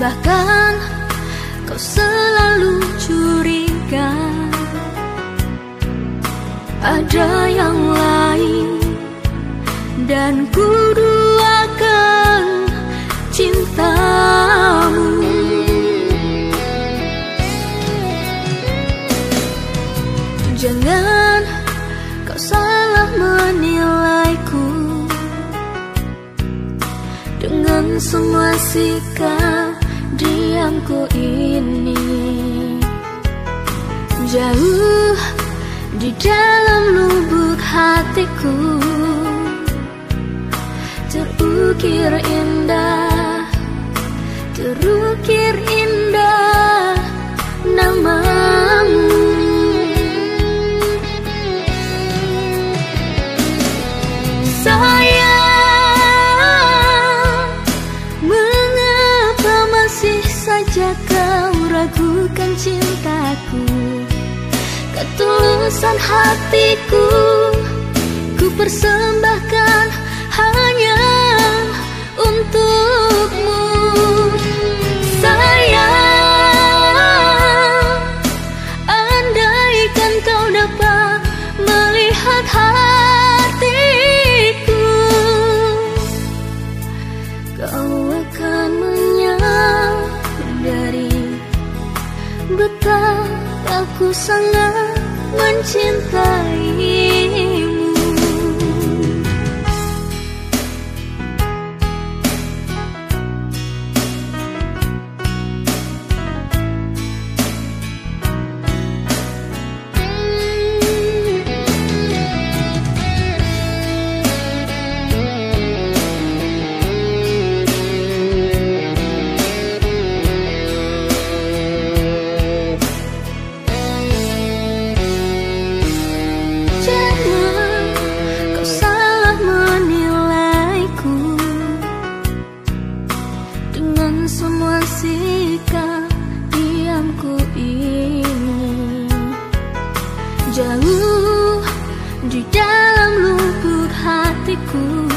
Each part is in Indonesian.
Bahkan kau selalu curiga. Ada yang lain Dan ku duakan cintamu. Jangan kau salah menilaiku Dengan semua sikap diamku ini. Jauh di dalam lubuk hatiku Terukir indah Terukir indah Ketulusan hatiku Ku persembahkan hanya untukmu. Sayang Andaikan kau dapat melihat hatiku Kau akan menyadari Betapa ku sangat mencintaimu Dengan semua sikap diamku ini Jauh di dalam lubuk hatiku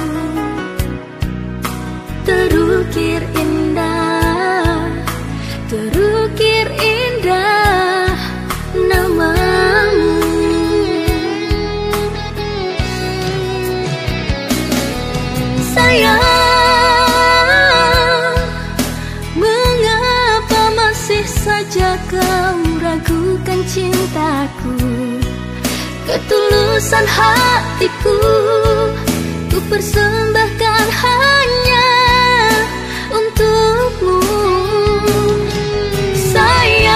Terukir Ketulusan hatiku Ku persembahkan hanya untukmu. Sayang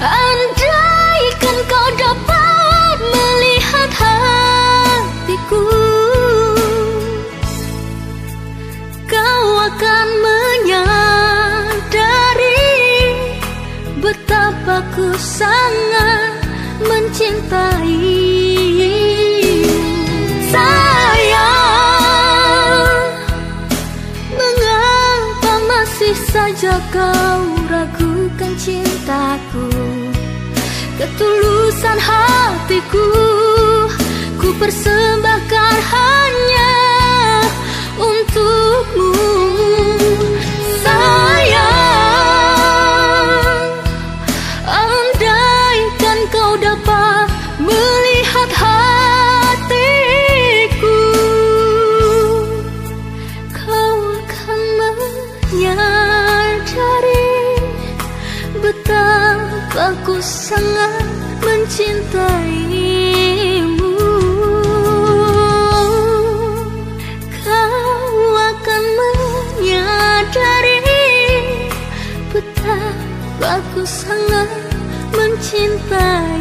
Andaikan kau dapat melihat hatiku Kau akan menyadari Betapa ku sangat saja kau ragukan cintaku. Ketulusan hatiku Ku persembahkan hanya untukmu. Sayang Andaikan kau dapat melihat hatiku Kau akan menyadari Betapa ku sangat mencintaimu. Kau akan menyadari Betapa ku sangat mencintai